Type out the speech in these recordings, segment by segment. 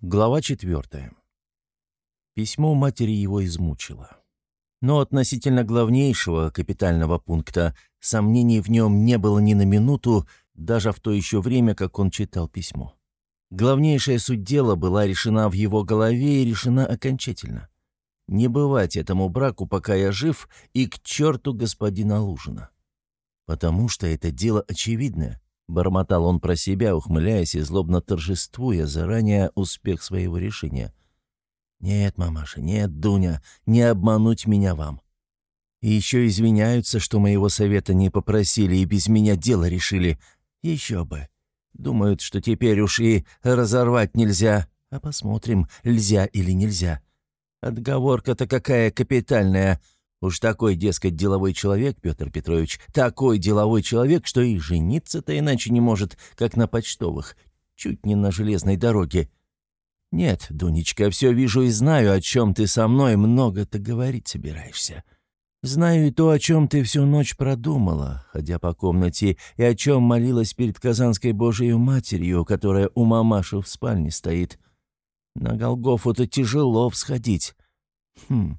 Глава четвертая. Письмо матери его измучило. Но относительно главнейшего капитального пункта сомнений в нем не было ни на минуту, даже в то еще время, как он читал письмо. Главнейшая суть дела была решена в его голове и решена окончательно. Не бывать этому браку, пока я жив, и к черту господина Лужина. Потому что это дело очевидное. Бормотал он про себя, ухмыляясь и злобно торжествуя заранее успех своего решения. «Нет, мамаша, нет, Дуня, не обмануть меня вам. И еще извиняются, что моего совета не попросили и без меня дело решили. Еще бы. Думают, что теперь уж и разорвать нельзя. А посмотрим, нельзя или нельзя. Отговорка-то какая капитальная. Уж такой, дескать, деловой человек, Петр Петрович, такой деловой человек, что и жениться-то иначе не может, как на почтовых, чуть не на железной дороге. Нет, Дунечка, все вижу и знаю, о чем ты со мной много-то говорить собираешься. Знаю и то, о чем ты всю ночь продумала, ходя по комнате, и о чем молилась перед Казанской Божией Матерью, которая у мамаши в спальне стоит. На Голгофу-то тяжело всходить. Хм,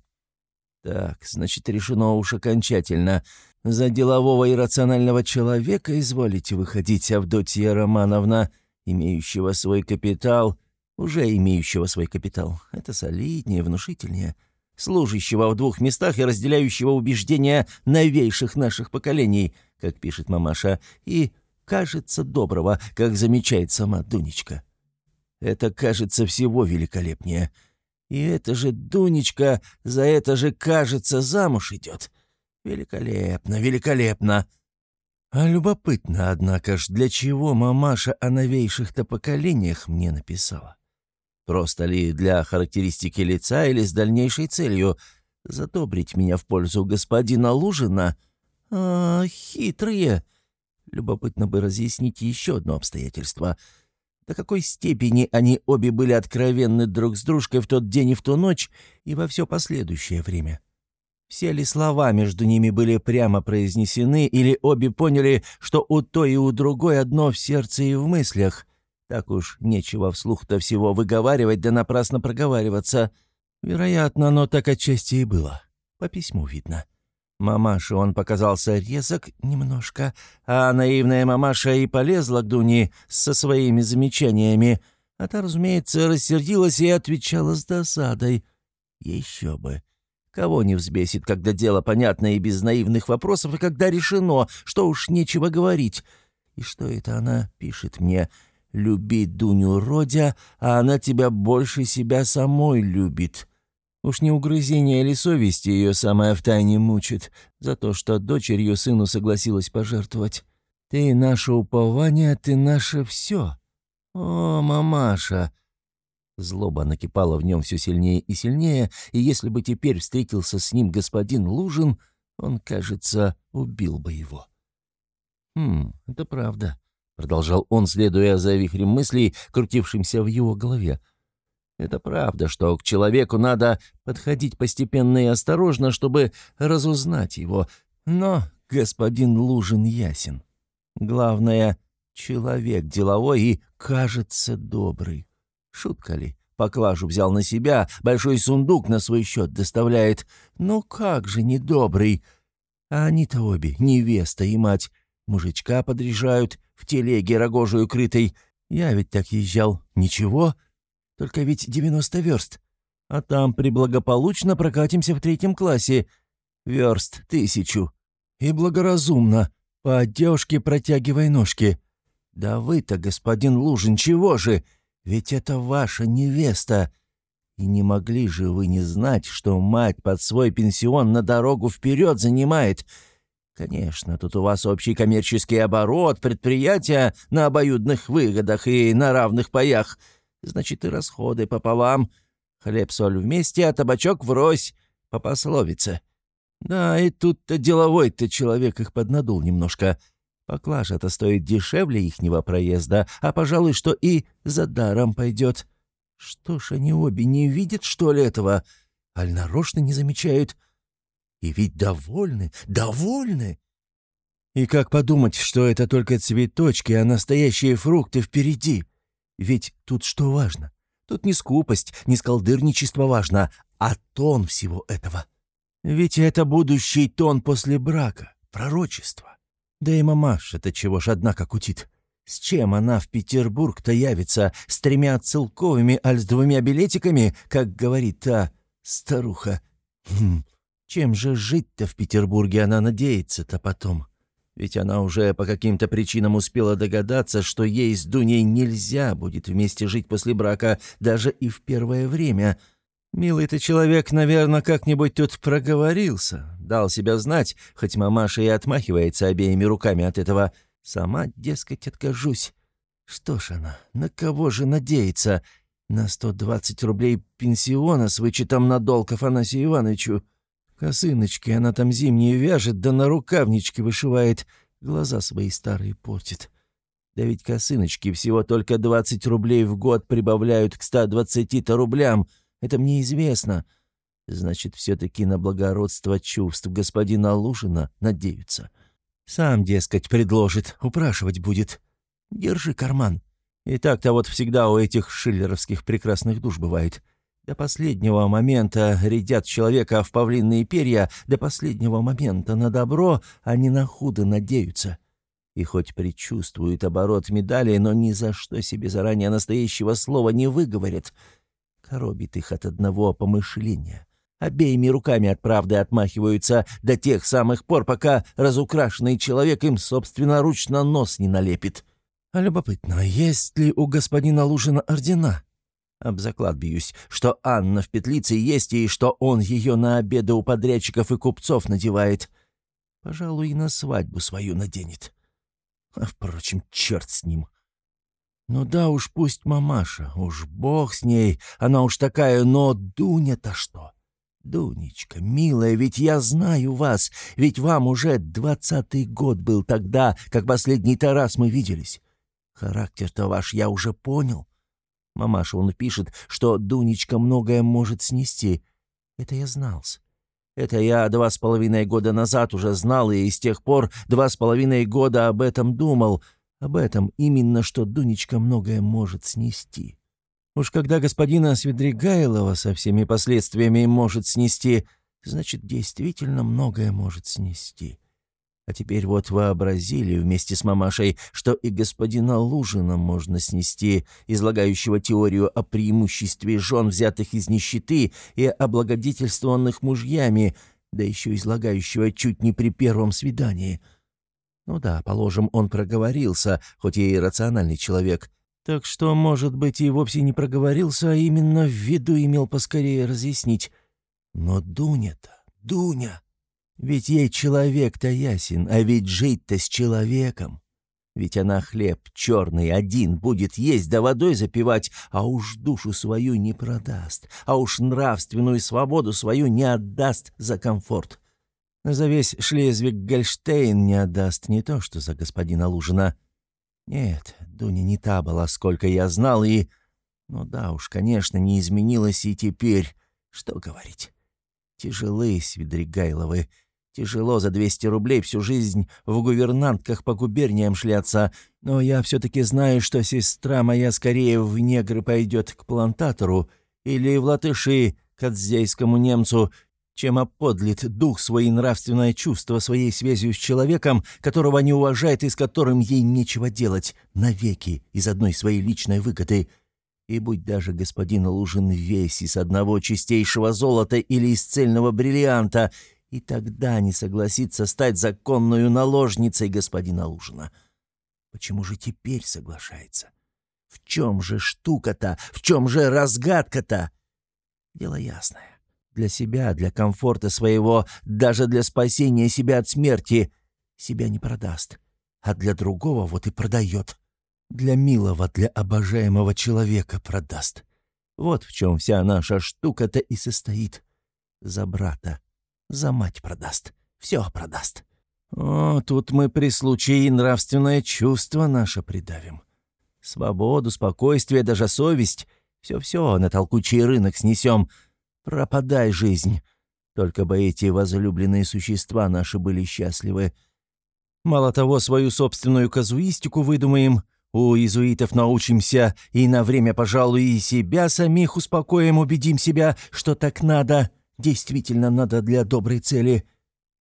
так, значит, решено уж окончательно. За делового и рационального человека изволите выходить, Авдотья Романовна, имеющего свой капитал, уже имеющего свой капитал. Это солиднее, внушительнее. Служащего в двух местах и разделяющего убеждения новейших наших поколений, как пишет мамаша, и, кажется, доброго, как замечает сама Дунечка. Это кажется всего великолепнее — и это же Дунечка за это же, кажется, замуж идет. Великолепно, великолепно. А любопытно, однако ж, для чего мамаша о новейших-то поколениях мне написала? Просто ли для характеристики лица или с дальнейшей целью задобрить меня в пользу господина Лужина? А, хитрые. Любопытно бы разъяснить еще одно обстоятельство — до какой степени они обе были откровенны друг с дружкой в тот день и в ту ночь, и во все последующее время. Все ли слова между ними были прямо произнесены, или обе поняли, что у той и у другой одно в сердце и в мыслях? Так уж нечего вслух-то всего выговаривать да напрасно проговариваться. Вероятно, оно так отчасти и было. По письму видно. Мамаше он показался резок немножко, а наивная мамаша и полезла к Дуне со своими замечаниями, а та, разумеется, рассердилась и отвечала с досадой. Еще бы. Кого не взбесит, когда дело понятно и без наивных вопросов, и когда решено, что уж нечего говорить. И что это она пишет мне? «Люби Дуню Родя, а она тебя больше себя самой любит». Уж не угрызение или совести ее самое втайне мучит за то, что дочерью сыну согласилась пожертвовать. Ты наше упование, ты наше все. О, мамаша!» Злоба накипала в нем все сильнее и сильнее, и если бы теперь встретился с ним господин Лужин, он, кажется, убил бы его. «Хм, это правда», — продолжал он, следуя за вихрем мыслей, крутившимся в его голове. Это правда, что к человеку надо подходить постепенно и осторожно, чтобы разузнать его. Но господин Лужин ясен. Главное, человек деловой и, кажется, добрый. Шутка ли? Поклажу взял на себя, большой сундук на свой счет доставляет. Ну как же недобрый? А они-то обе, невеста и мать, мужичка подряжают, в телеге рогожую крытой. Я ведь так езжал. Ничего, — только ведь 90 верст. А там приблагополучно прокатимся в третьем классе. Верст тысячу. И благоразумно. По одежке протягивай ножки. Да вы-то, господин Лужин, чего же? Ведь это ваша невеста. И не могли же вы не знать, что мать под свой пенсион на дорогу вперед занимает. Конечно, тут у вас общий коммерческий оборот, предприятия на обоюдных выгодах и на равных паях — значит, и расходы пополам. Хлеб-соль вместе, а табачок врозь, по пословице. Да, и тут-то деловой-то человек их поднадул немножко. Поклажа-то стоит дешевле ихнего проезда, а, пожалуй, что и за даром пойдет. Что ж они обе не видят, что ли, этого? Аль нарочно не замечают? И ведь довольны, довольны. И как подумать, что это только цветочки, а настоящие фрукты впереди? Ведь тут что важно? Тут не скупость, не скалдырничество важно, а тон всего этого. Ведь это будущий тон после брака, пророчество. Да и мамаша-то чего ж одна как утит. С чем она в Петербург-то явится? С тремя целковыми, аль с двумя билетиками, как говорит та старуха? Хм, чем же жить-то в Петербурге она надеется-то потом? Ведь она уже по каким-то причинам успела догадаться, что ей с Дуней нельзя будет вместе жить после брака, даже и в первое время. Милый ты человек, наверное, как-нибудь тут проговорился, дал себя знать, хоть мамаша и отмахивается обеими руками от этого. Сама, дескать, откажусь. Что ж она, на кого же надеется? На сто двадцать рублей пенсиона с вычетом на долг Афанасию Ивановичу. Косыночки она там зимние вяжет, да на рукавнички вышивает, глаза свои старые портит. Да ведь косыночки всего только 20 рублей в год прибавляют к 120-то рублям. Это мне известно. Значит, все-таки на благородство чувств господина Лужина надеются. Сам, дескать, предложит, упрашивать будет. Держи карман. И так-то вот всегда у этих шиллеровских прекрасных душ бывает. До последнего момента рядят человека в павлинные перья, до последнего момента на добро, не на худо надеются. И хоть предчувствуют оборот медали, но ни за что себе заранее настоящего слова не выговорят. Коробит их от одного помышления. Обеими руками от правды отмахиваются до тех самых пор, пока разукрашенный человек им собственноручно нос не налепит. А любопытно, есть ли у господина Лужина ордена? Об заклад бьюсь, что Анна в петлице есть и что он ее на обеды у подрядчиков и купцов надевает. Пожалуй, и на свадьбу свою наденет. А, впрочем, черт с ним. Ну да уж пусть мамаша, уж бог с ней, она уж такая, но Дуня-то что? Дунечка, милая, ведь я знаю вас, ведь вам уже двадцатый год был тогда, как последний-то раз мы виделись. Характер-то ваш я уже понял. Мамаша он пишет, что Дунечка многое может снести. Это я знался. Это я два с половиной года назад уже знал, и с тех пор два с половиной года об этом думал. Об этом именно, что Дунечка многое может снести. Уж когда господина Свидригайлова со всеми последствиями может снести, значит, действительно многое может снести. А теперь вот вообразили вместе с мамашей, что и господина Лужина можно снести, излагающего теорию о преимуществе жен, взятых из нищеты, и облагодетельствованных мужьями, да еще излагающего чуть не при первом свидании. Ну да, положим, он проговорился, хоть и рациональный человек. Так что, может быть, и вовсе не проговорился, а именно в виду имел поскорее разъяснить. Но Дуня-то, Дуня... Ведь ей человек-то ясен, а ведь жить-то с человеком. Ведь она хлеб черный один будет есть да водой запивать, а уж душу свою не продаст, а уж нравственную свободу свою не отдаст за комфорт. За весь Шлезвиг-Гольштейн не отдаст не то, что за господина Лужина. Нет, Дуня не та была, сколько я знал, и... Ну да уж, конечно, не изменилась и теперь. Что говорить? Тяжелы Свидригайловы, Тяжело за 200 рублей всю жизнь в гувернантках по губерниям шляться, но я все-таки знаю, что сестра моя скорее в негры пойдет к плантатору или в латыши к отзейскому немцу, чем оподлит дух свои нравственное чувство своей связью с человеком, которого не уважает и с которым ей нечего делать навеки из одной своей личной выгоды. И будь даже господин Лужин весь из одного чистейшего золота или из цельного бриллианта — и тогда не согласится стать законную наложницей господина Лужина. Почему же теперь соглашается? В чем же штука-то? В чем же разгадка-то? Дело ясное. Для себя, для комфорта своего, даже для спасения себя от смерти себя не продаст. А для другого вот и продает. Для милого, для обожаемого человека продаст. Вот в чем вся наша штука-то и состоит. За брата за мать продаст. Все продаст. О, тут мы при случае нравственное чувство наше придавим. Свободу, спокойствие, даже совесть. Все-все на толкучий рынок снесем. Пропадай, жизнь. Только бы эти возлюбленные существа наши были счастливы. Мало того, свою собственную казуистику выдумаем, У иезуитов научимся и на время, пожалуй, и себя самих успокоим, убедим себя, что так надо, действительно надо для доброй цели.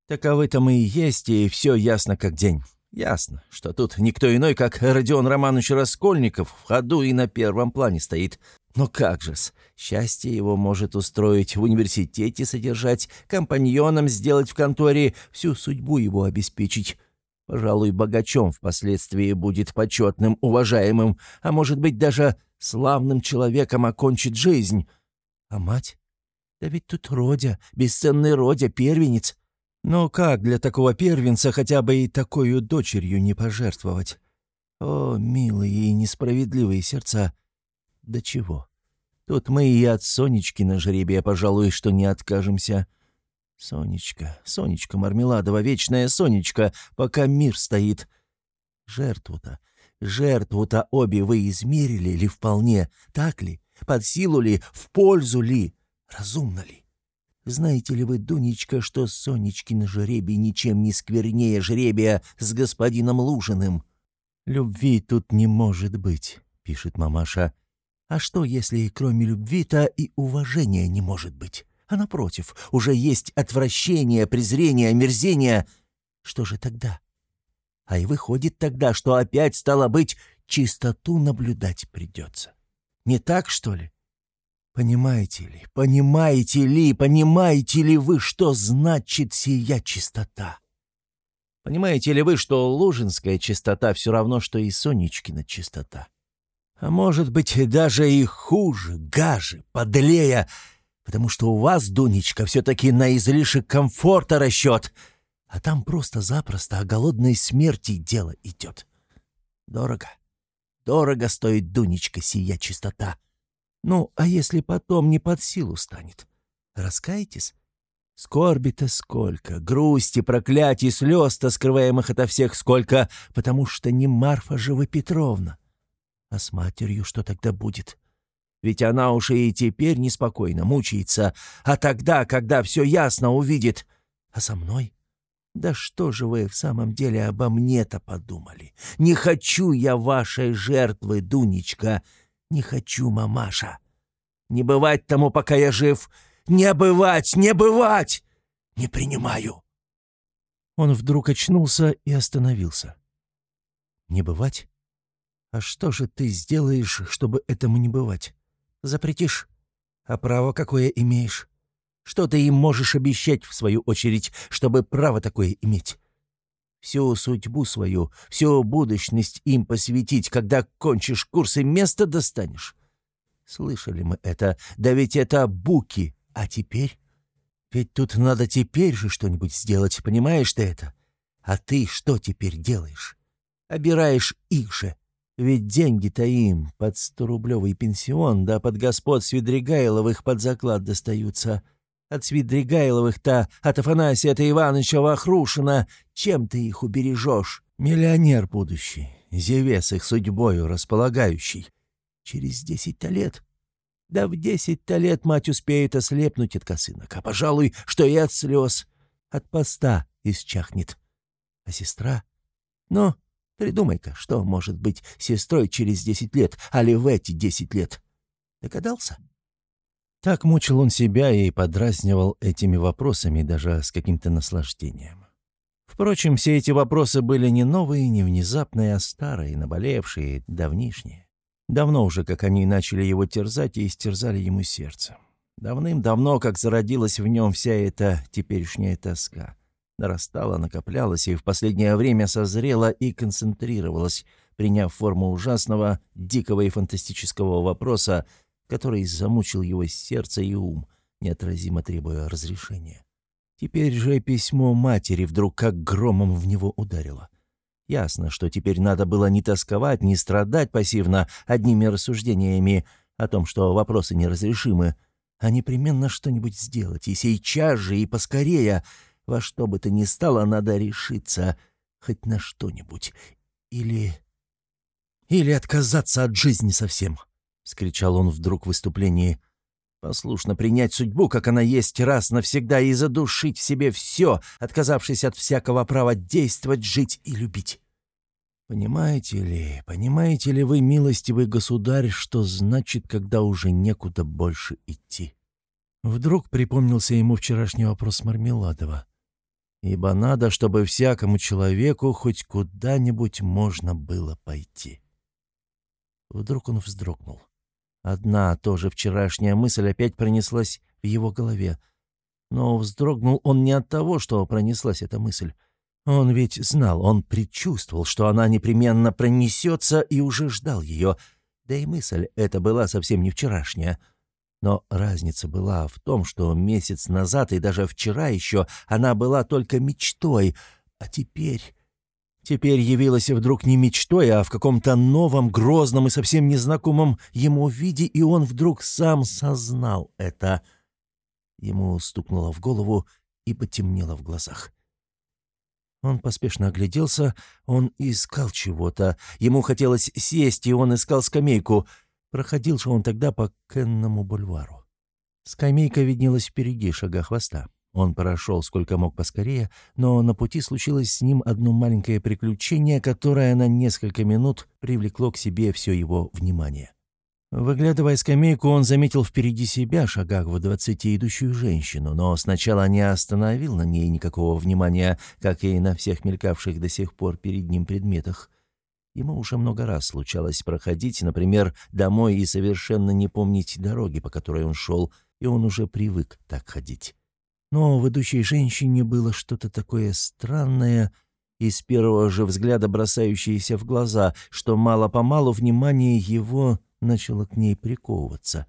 Таковы-то мы и есть, и все ясно как день. Ясно, что тут никто иной, как Родион Романович Раскольников в ходу и на первом плане стоит. Но как же-с, счастье его может устроить в университете содержать, компаньоном сделать в конторе, всю судьбу его обеспечить. Пожалуй, богачом впоследствии будет почетным, уважаемым, а может быть даже славным человеком окончит жизнь. А мать? Да ведь тут Родя, бесценный Родя, первенец. Но как для такого первенца хотя бы и такой дочерью не пожертвовать? О, милые и несправедливые сердца! До чего? Тут мы и от Сонечки на жребие, пожалуй, что не откажемся. Сонечка, Сонечка Мармеладова, вечная Сонечка, пока мир стоит. Жертву-то, жертву-то обе вы измерили ли вполне, так ли? Под силу ли, в пользу ли, разумно ли? Знаете ли вы, Дунечка, что Сонечкин жребий ничем не сквернее жребия с господином Лужиным? «Любви тут не может быть», — пишет мамаша. «А что, если кроме любви-то и уважения не может быть?» а напротив, уже есть отвращение, презрение, омерзение. Что же тогда? А и выходит тогда, что опять, стало быть, чистоту наблюдать придется. Не так, что ли? Понимаете ли, понимаете ли, понимаете ли вы, что значит сия чистота? Понимаете ли вы, что лужинская чистота все равно, что и Сонечкина чистота? А может быть, даже и хуже, гаже, подлее — потому что у вас, Дунечка, все-таки на излишек комфорта расчет, а там просто-запросто о голодной смерти дело идет. Дорого, дорого стоит, Дунечка, сия чистота. Ну, а если потом не под силу станет? Раскаетесь? Скорби-то сколько, грусти, проклятий, слез-то скрываемых ото всех сколько, потому что не Марфа же Петровна. А с матерью что тогда будет? Ведь она уж и теперь неспокойно мучается, а тогда, когда все ясно увидит... А со мной? Да что же вы в самом деле обо мне-то подумали? Не хочу я вашей жертвы, Дунечка, не хочу, мамаша. Не бывать тому, пока я жив, не бывать, не бывать! Не принимаю!» Он вдруг очнулся и остановился. «Не бывать? А что же ты сделаешь, чтобы этому не бывать? Запретишь. А право какое имеешь? Что ты им можешь обещать, в свою очередь, чтобы право такое иметь? Всю судьбу свою, всю будущность им посвятить, когда кончишь курсы, место достанешь. Слышали мы это, да ведь это буки, а теперь? Ведь тут надо теперь же что-нибудь сделать, понимаешь ты это? А ты что теперь делаешь? Обираешь их же, ведь деньги-то им под сторублевый пенсион, да под господ Свидригайловых под заклад достаются. От Свидригайловых-то, от Афанасия-то Ивановича Вахрушина, чем ты их убережешь? Миллионер будущий, зевес их судьбою располагающий. Через десять-то лет? Да в десять-то лет мать успеет ослепнуть от косынок, а, пожалуй, что и от слез. От поста исчахнет. А сестра? Ну, Придумай-ка, что может быть сестрой через десять лет, али в эти десять лет. Догадался? Так мучил он себя и подразнивал этими вопросами даже с каким-то наслаждением. Впрочем, все эти вопросы были не новые, не внезапные, а старые, наболевшие, давнишние. Давно уже, как они начали его терзать и истерзали ему сердце. Давным-давно, как зародилась в нем вся эта теперешняя тоска нарастала, накоплялась и в последнее время созрела и концентрировалась, приняв форму ужасного, дикого и фантастического вопроса, который замучил его сердце и ум, неотразимо требуя разрешения. Теперь же письмо матери вдруг как громом в него ударило. Ясно, что теперь надо было не тосковать, не страдать пассивно одними рассуждениями о том, что вопросы неразрешимы, а непременно что-нибудь сделать, и сейчас же, и поскорее — во что бы то ни стало, надо решиться хоть на что-нибудь. Или... Или отказаться от жизни совсем, — скричал он вдруг в выступлении. Послушно принять судьбу, как она есть, раз навсегда и задушить в себе все, отказавшись от всякого права действовать, жить и любить. Понимаете ли, понимаете ли вы, милостивый государь, что значит, когда уже некуда больше идти? Вдруг припомнился ему вчерашний вопрос Мармеладова. Ибо надо, чтобы всякому человеку хоть куда-нибудь можно было пойти. Вдруг он вздрогнул. Одна тоже вчерашняя мысль опять пронеслась в его голове. Но вздрогнул он не от того, что пронеслась эта мысль. Он ведь знал, он предчувствовал, что она непременно пронесется и уже ждал ее. Да и мысль эта была совсем не вчерашняя. Но разница была в том, что месяц назад и даже вчера еще она была только мечтой, а теперь... Теперь явилась вдруг не мечтой, а в каком-то новом, грозном и совсем незнакомом ему виде, и он вдруг сам сознал это. Ему стукнуло в голову и потемнело в глазах. Он поспешно огляделся, он искал чего-то. Ему хотелось сесть, и он искал скамейку. Проходил же он тогда по Кенному бульвару. Скамейка виднелась впереди, шага хвоста. Он прошел сколько мог поскорее, но на пути случилось с ним одно маленькое приключение, которое на несколько минут привлекло к себе все его внимание. Выглядывая скамейку, он заметил впереди себя, шагах в двадцати, идущую женщину, но сначала не остановил на ней никакого внимания, как и на всех мелькавших до сих пор перед ним предметах. Ему уже много раз случалось проходить, например, домой и совершенно не помнить дороги, по которой он шел, и он уже привык так ходить. Но в идущей женщине было что-то такое странное и с первого же взгляда бросающееся в глаза, что мало-помалу внимание его начало к ней приковываться.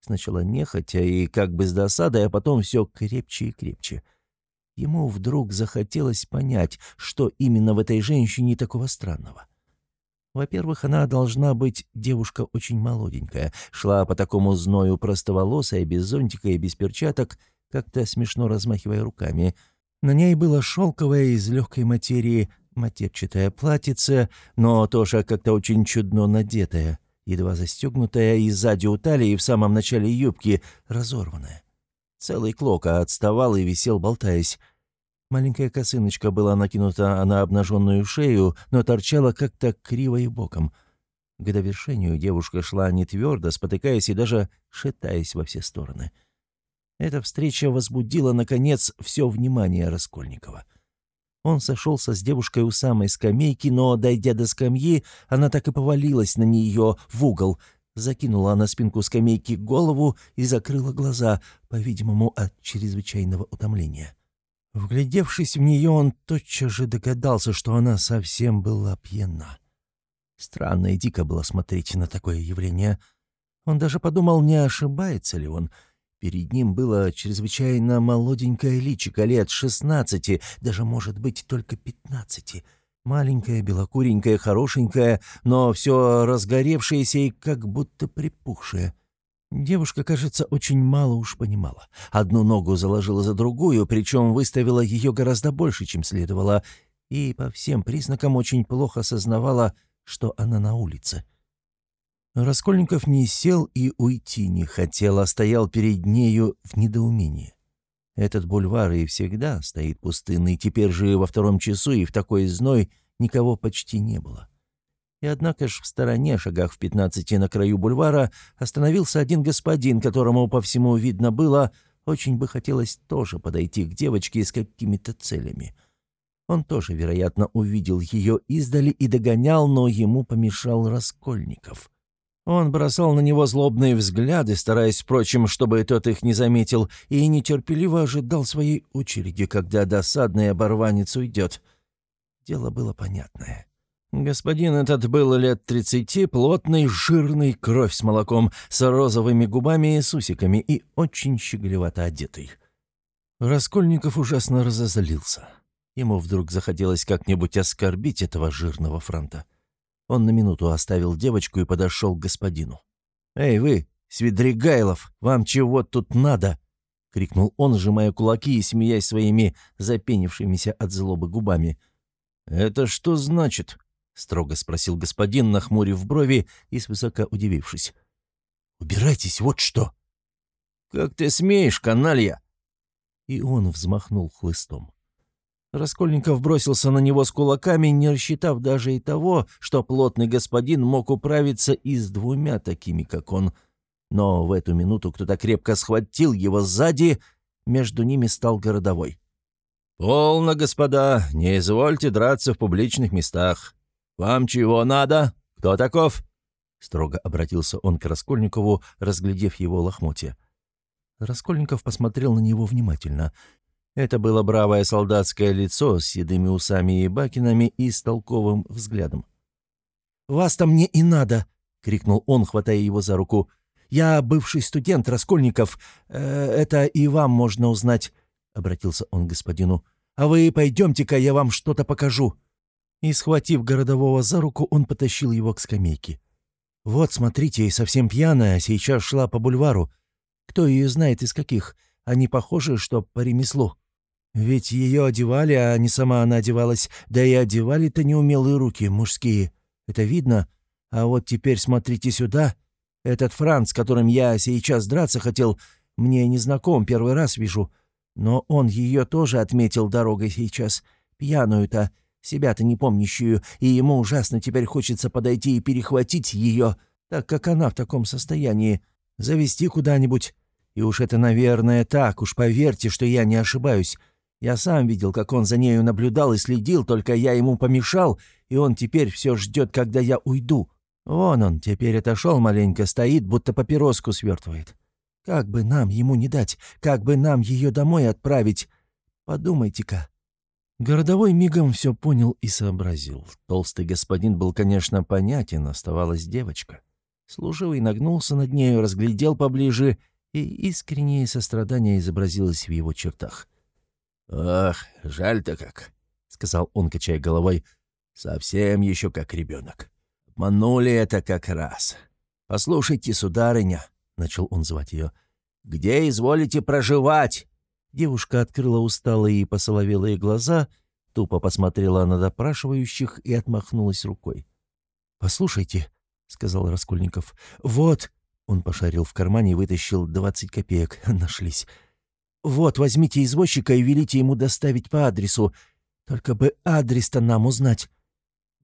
Сначала нехотя и как бы с досадой, а потом все крепче и крепче. Ему вдруг захотелось понять, что именно в этой женщине такого странного. Во-первых, она должна быть девушка очень молоденькая, шла по такому зною простоволосая, без зонтика и без перчаток, как-то смешно размахивая руками. На ней было шелковое из легкой материи матерчатое платьице, но тоже как-то очень чудно надетое едва застегнутая и сзади у талии в самом начале юбки, разорванная. Целый клок отставал и висел, болтаясь. Маленькая косыночка была накинута на обнаженную шею, но торчала как-то криво и боком. К довершению девушка шла не твердо, спотыкаясь и даже шатаясь во все стороны. Эта встреча возбудила, наконец, все внимание Раскольникова. Он сошелся с девушкой у самой скамейки, но, дойдя до скамьи, она так и повалилась на нее в угол, закинула на спинку скамейки голову и закрыла глаза, по-видимому, от чрезвычайного утомления. Вглядевшись в нее, он тотчас же догадался, что она совсем была пьяна. Странно и дико было смотреть на такое явление. Он даже подумал, не ошибается ли он — Перед ним было чрезвычайно молоденькое личико лет шестнадцати, даже, может быть, только пятнадцати. Маленькая, белокуренькая, хорошенькая, но все разгоревшееся и как будто припухшее. Девушка, кажется, очень мало уж понимала. Одну ногу заложила за другую, причем выставила ее гораздо больше, чем следовало, и по всем признакам очень плохо осознавала, что она на улице. Раскольников не сел и уйти не хотел, а стоял перед нею в недоумении. Этот бульвар и всегда стоит пустынный, теперь же во втором часу и в такой зной никого почти не было. И однако ж в стороне, шагах в пятнадцати на краю бульвара, остановился один господин, которому по всему видно было, очень бы хотелось тоже подойти к девочке с какими-то целями. Он тоже, вероятно, увидел ее издали и догонял, но ему помешал Раскольников. Он бросал на него злобные взгляды, стараясь, впрочем, чтобы тот их не заметил, и нетерпеливо ожидал своей очереди, когда досадный оборванец уйдет. Дело было понятное. Господин этот был лет тридцати, плотный, жирный, кровь с молоком, с розовыми губами и с усиками и очень щеголевато одетый. Раскольников ужасно разозлился. Ему вдруг захотелось как-нибудь оскорбить этого жирного фронта. Он на минуту оставил девочку и подошел к господину. «Эй, вы, Свидригайлов, вам чего тут надо?» — крикнул он, сжимая кулаки и смеясь своими запенившимися от злобы губами. «Это что значит?» — строго спросил господин, нахмурив брови и свысока удивившись. «Убирайтесь, вот что!» «Как ты смеешь, каналья!» И он взмахнул хлыстом. Раскольников бросился на него с кулаками, не рассчитав даже и того, что плотный господин мог управиться и с двумя такими, как он. Но в эту минуту кто-то крепко схватил его сзади, между ними стал городовой. «Полно, господа, не извольте драться в публичных местах. Вам чего надо? Кто таков?» Строго обратился он к Раскольникову, разглядев его лохмотья. Раскольников посмотрел на него внимательно. Это было бравое солдатское лицо с седыми усами и бакинами и с толковым взглядом. «Вас-то мне и надо!» — крикнул он, хватая его за руку. «Я бывший студент Раскольников. Э, это и вам можно узнать», — обратился он к господину. «А вы пойдемте-ка, я вам что-то покажу». И, схватив городового за руку, он потащил его к скамейке. «Вот, смотрите, совсем пьяная, сейчас шла по бульвару. Кто ее знает из каких? Они похожи, что по ремеслу». Ведь ее одевали, а не сама она одевалась, да и одевали-то неумелые руки, мужские. Это видно. А вот теперь смотрите сюда. Этот Франц, которым я сейчас драться хотел, мне не знаком, первый раз вижу. Но он ее тоже отметил дорогой сейчас. Пьяную-то, себя-то не помнящую, и ему ужасно теперь хочется подойти и перехватить ее, так как она в таком состоянии, завести куда-нибудь. И уж это, наверное, так, уж поверьте, что я не ошибаюсь. Я сам видел, как он за нею наблюдал и следил, только я ему помешал, и он теперь все ждет, когда я уйду. Вон он теперь отошел маленько, стоит, будто папироску свертывает. Как бы нам ему не дать, как бы нам ее домой отправить? Подумайте-ка». Городовой мигом все понял и сообразил. Толстый господин был, конечно, понятен, оставалась девочка. Служивый нагнулся над нею, разглядел поближе, и искреннее сострадание изобразилось в его чертах. «Ах, жаль-то как», — сказал он, качая головой. «Совсем еще как ребенок. Обманули это как раз. Послушайте, сударыня», — начал он звать ее, — «где изволите проживать?» Девушка открыла усталые и посоловелые глаза, тупо посмотрела на допрашивающих и отмахнулась рукой. «Послушайте», — сказал Раскольников, — «вот...» Он пошарил в кармане и вытащил двадцать копеек. Нашлись. «Вот, возьмите извозчика и велите ему доставить по адресу. Только бы адрес-то нам узнать».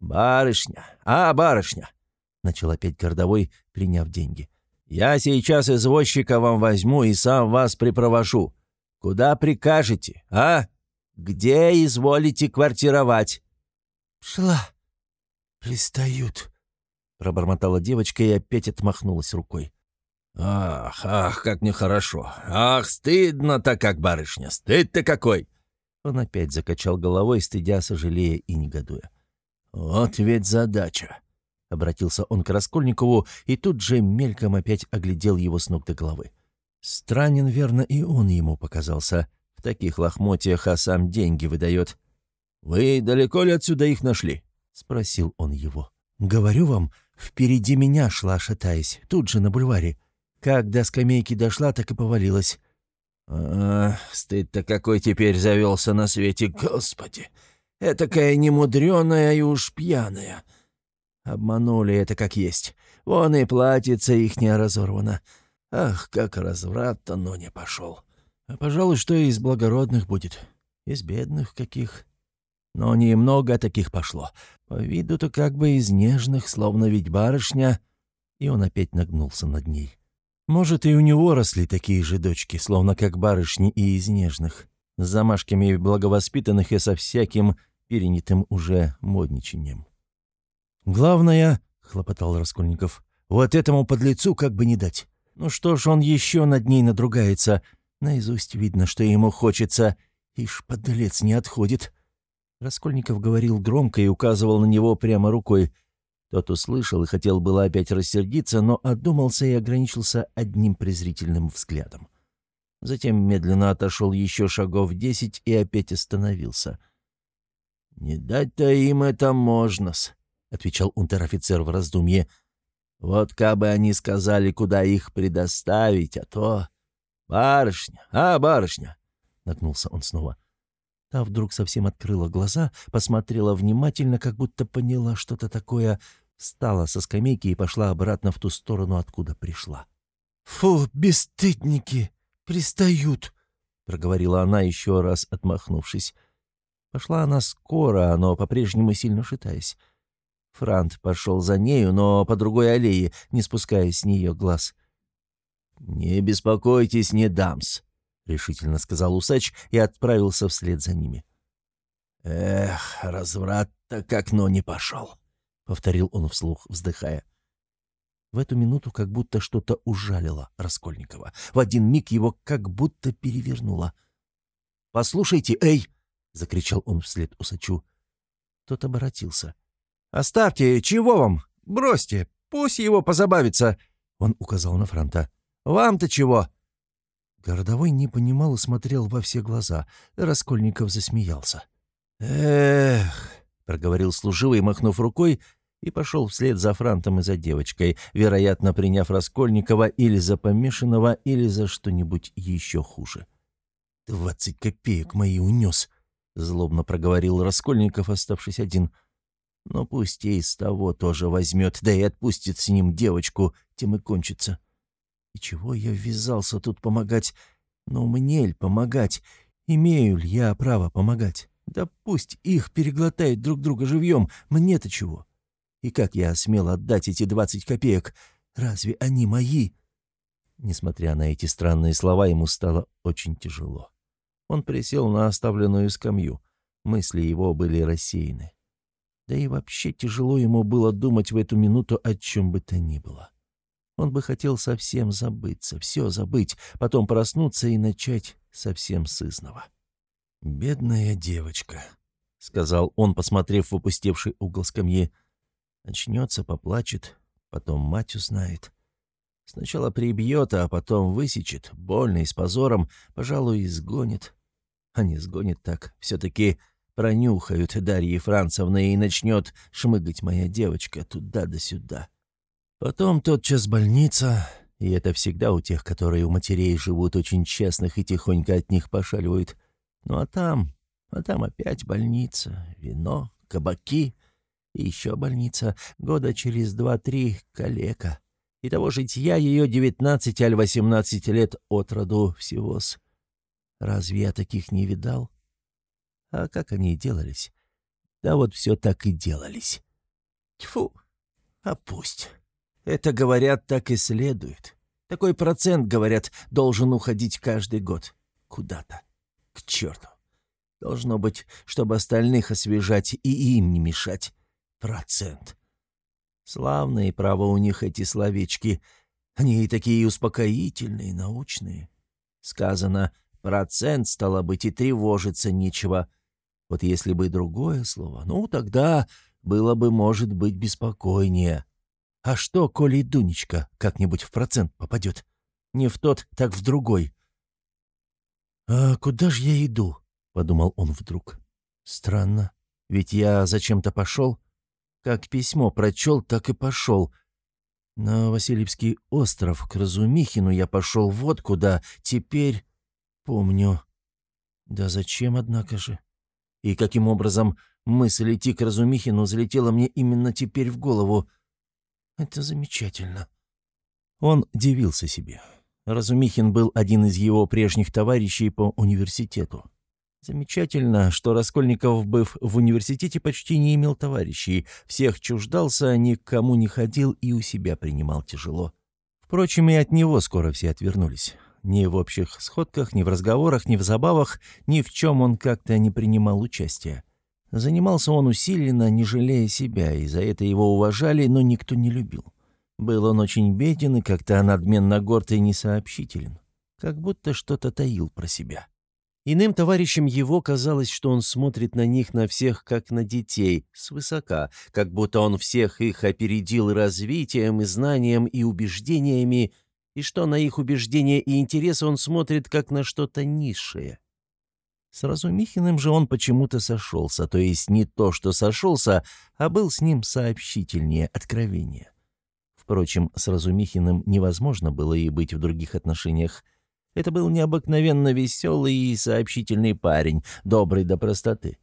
«Барышня! А, барышня!» — начал опять городовой, приняв деньги. «Я сейчас извозчика вам возьму и сам вас припровожу. Куда прикажете, а? Где изволите квартировать?» «Шла. Пристают», — пробормотала девочка и опять отмахнулась рукой. «Ах, ах, как нехорошо! Ах, стыдно-то как, барышня, стыд-то какой!» Он опять закачал головой, стыдя, сожалея и негодуя. «Вот ведь задача!» — обратился он к Раскольникову и тут же мельком опять оглядел его с ног до головы. Странен, верно, и он ему показался. В таких лохмотьях, а сам деньги выдает. «Вы далеко ли отсюда их нашли?» — спросил он его. «Говорю вам, впереди меня шла, шатаясь, тут же на бульваре. Как до скамейки дошла, так и повалилась. «А, стыд-то какой теперь завелся на свете, господи! Этакая немудреная и уж пьяная. Обманули это как есть. Вон и платьице ихняя разорвана. Ах, как разврат-то, но не пошел. А пожалуй, что и из благородных будет. Из бедных каких. Но немного таких пошло. По виду-то как бы из нежных, словно ведь барышня. И он опять нагнулся над ней. Может, и у него росли такие же дочки, словно как барышни и из нежных, с замашками благовоспитанных и со всяким перенятым уже модничанием. «Главное, — хлопотал Раскольников, — вот этому подлецу как бы не дать. Ну что ж он еще над ней надругается? Наизусть видно, что ему хочется. Ишь, подлец не отходит». Раскольников говорил громко и указывал на него прямо рукой — тот услышал и хотел было опять рассердиться, но отдумался и ограничился одним презрительным взглядом. Затем медленно отошел еще шагов десять и опять остановился. «Не дать-то им это можно-с», — отвечал унтер-офицер в раздумье. «Вот кабы они сказали, куда их предоставить, а то...» «Барышня! А, барышня!» — нагнулся он снова. Та вдруг совсем открыла глаза, посмотрела внимательно, как будто поняла что-то такое, встала со скамейки и пошла обратно в ту сторону, откуда пришла. «Фу, бесстыдники! Пристают!» — проговорила она, еще раз отмахнувшись. Пошла она скоро, но по-прежнему сильно шатаясь. Франт пошел за нею, но по другой аллее, не спуская с нее глаз. «Не беспокойтесь, не дамс», — решительно сказал усач и отправился вслед за ними. «Эх, разврат-то к окно не пошел», — повторил он вслух, вздыхая. В эту минуту как будто что-то ужалило Раскольникова. В один миг его как будто перевернуло. «Послушайте, эй!» — закричал он вслед усачу. Тот обратился. «Оставьте, чего вам? Бросьте, пусть его позабавится!» Он указал на фронта. «Вам-то чего?» Городовой не понимал и смотрел во все глаза. Раскольников засмеялся. «Эх!» — проговорил служивый, махнув рукой, и пошел вслед за Франтом и за девочкой, вероятно, приняв Раскольникова или за помешанного, или за что-нибудь еще хуже. «Двадцать копеек мои унес!» — злобно проговорил Раскольников, оставшись один. «Но пусть и из того тоже возьмет, да и отпустит с ним девочку, тем и кончится. И чего я ввязался тут помогать? Но мне ль помогать? Имею ли я право помогать? Да пусть их переглотают друг друга живьем, мне-то чего?» И как я смел отдать эти двадцать копеек? Разве они мои?» Несмотря на эти странные слова, ему стало очень тяжело. Он присел на оставленную скамью. Мысли его были рассеяны. Да и вообще тяжело ему было думать в эту минуту о чем бы то ни было. Он бы хотел совсем забыться, все забыть, потом проснуться и начать совсем с изного. «Бедная девочка», — сказал он, посмотрев в опустевший угол скамьи. Очнется, поплачет, потом мать узнает. Сначала прибьет, а потом высечет, больно и с позором, пожалуй, изгонит. А не сгонит так, все-таки пронюхают Дарьи Францевны и начнет шмыгать моя девочка туда да сюда. Потом тотчас больница, и это всегда у тех, которые у матерей живут очень честных и тихонько от них пошаливают. Ну а там, а там опять больница, вино, кабаки — и еще больница, года через два-три калека. И того житья ее девятнадцать аль восемнадцать лет от роду всего-с. Разве я таких не видал? А как они делались? Да вот все так и делались. Тьфу, а пусть. Это, говорят, так и следует. Такой процент, говорят, должен уходить каждый год. Куда-то. К черту. Должно быть, чтобы остальных освежать и им не мешать процент. Славные, право, у них эти словечки. Они и такие успокоительные, научные. Сказано «процент», стало быть, и тревожиться нечего. Вот если бы другое слово, ну, тогда было бы, может быть, беспокойнее. А что, коли Дунечка как-нибудь в процент попадет? Не в тот, так в другой. «А куда же я иду?» — подумал он вдруг. «Странно, ведь я зачем-то пошел». Как письмо прочел, так и пошел. На Васильевский остров к Разумихину я пошел вот куда. Теперь помню. Да зачем, однако же? И каким образом мысль идти к Разумихину залетела мне именно теперь в голову? Это замечательно. Он дивился себе. Разумихин был один из его прежних товарищей по университету. Замечательно, что Раскольников, быв в университете, почти не имел товарищей, всех чуждался, ни к кому не ходил и у себя принимал тяжело. Впрочем, и от него скоро все отвернулись. Ни в общих сходках, ни в разговорах, ни в забавах, ни в чем он как-то не принимал участия. Занимался он усиленно, не жалея себя, и за это его уважали, но никто не любил. Был он очень беден и как-то надменно горд и несообщителен, как будто что-то таил про себя. Иным товарищам его казалось, что он смотрит на них, на всех, как на детей, свысока, как будто он всех их опередил развитием, и знанием, и убеждениями, и что на их убеждения и интересы он смотрит, как на что-то низшее. С Разумихиным же он почему-то сошелся, то есть не то, что сошелся, а был с ним сообщительнее, откровение. Впрочем, с Разумихиным невозможно было и быть в других отношениях – это был необыкновенно веселый и сообщительный парень, добрый до простоты.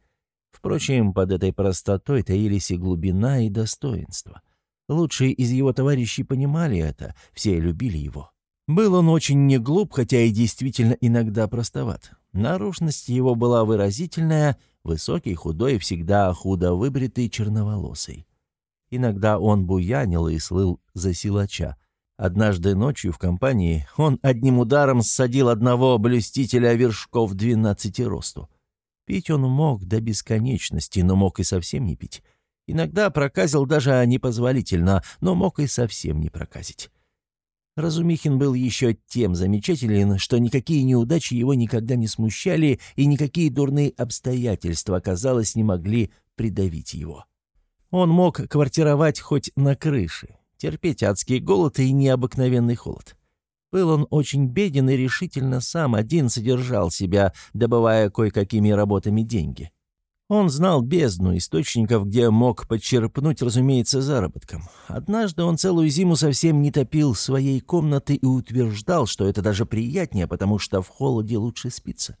Впрочем, под этой простотой таились и глубина, и достоинство. Лучшие из его товарищей понимали это, все любили его. Был он очень не глуп, хотя и действительно иногда простоват. Наружность его была выразительная, Высокий, худой, всегда худо выбритый, черноволосый. Иногда он буянил и слыл за силача. Однажды ночью в компании он одним ударом ссадил одного блюстителя вершков двенадцати росту. Пить он мог до бесконечности, но мог и совсем не пить. Иногда проказил даже непозволительно, но мог и совсем не проказить. Разумихин был еще тем замечателен, что никакие неудачи его никогда не смущали, и никакие дурные обстоятельства, казалось, не могли придавить его. Он мог квартировать хоть на крыше, терпеть адский голод и необыкновенный холод. Был он очень беден и решительно сам один содержал себя, добывая кое-какими работами деньги. Он знал бездну источников, где мог подчерпнуть, разумеется, заработком. Однажды он целую зиму совсем не топил своей комнаты и утверждал, что это даже приятнее, потому что в холоде лучше спится.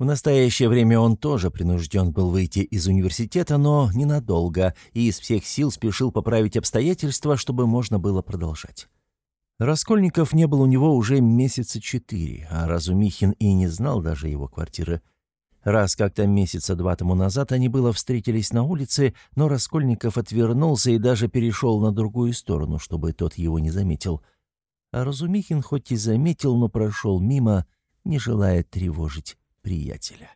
В настоящее время он тоже принужден был выйти из университета, но ненадолго, и из всех сил спешил поправить обстоятельства, чтобы можно было продолжать. Раскольников не был у него уже месяца четыре, а Разумихин и не знал даже его квартиры. Раз как-то месяца два тому назад они было встретились на улице, но Раскольников отвернулся и даже перешел на другую сторону, чтобы тот его не заметил. А Разумихин хоть и заметил, но прошел мимо, не желая тревожить приятеля.